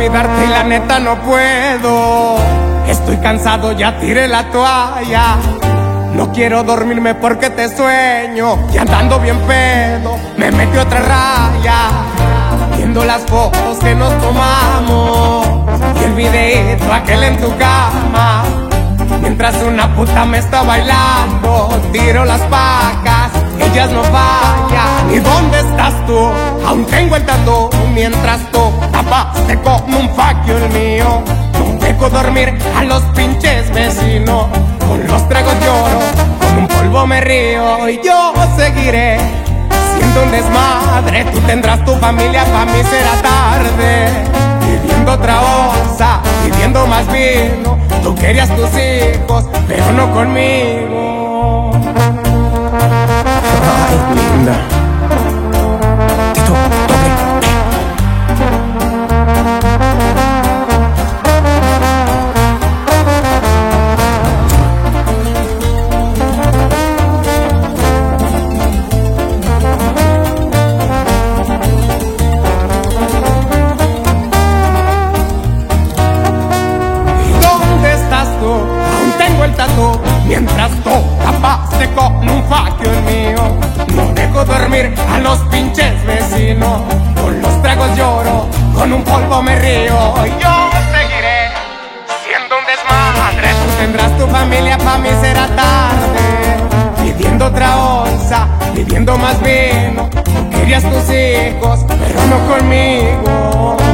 Olvidarte y la neta no puedo. Estoy cansado, ya tiré la toalla. No quiero dormirme porque te sueño. Y andando bien pedo, me metí otra raya. Viendo las fotos que nos tomamos. Y el videito aquel en tu cama. Mientras una puta me está bailando, tiro las pacas, ellas no fallan. ¿Y dónde estás tú? Aún tengo el tatu, mientras tú tapaste como un faquio el mío. No dejo dormir a los pinches vecinos, con los tragos lloro, con un polvo me río y yo seguiré. Siendo un desmadre, tú tendrás tu familia, para mí será tarde. Viviendo otra osa, pidiendo más vino. Tú querías tus hijos, pero no conmigo. Los pinches vecinos. Con los tragos lloro, con un polvo me río. Yo seguiré siendo un desmadre. Tú tendrás tu familia, pa' mí será tarde. Pidiendo otra onza, pidiendo más vino. Querías tus hijos, pero no conmigo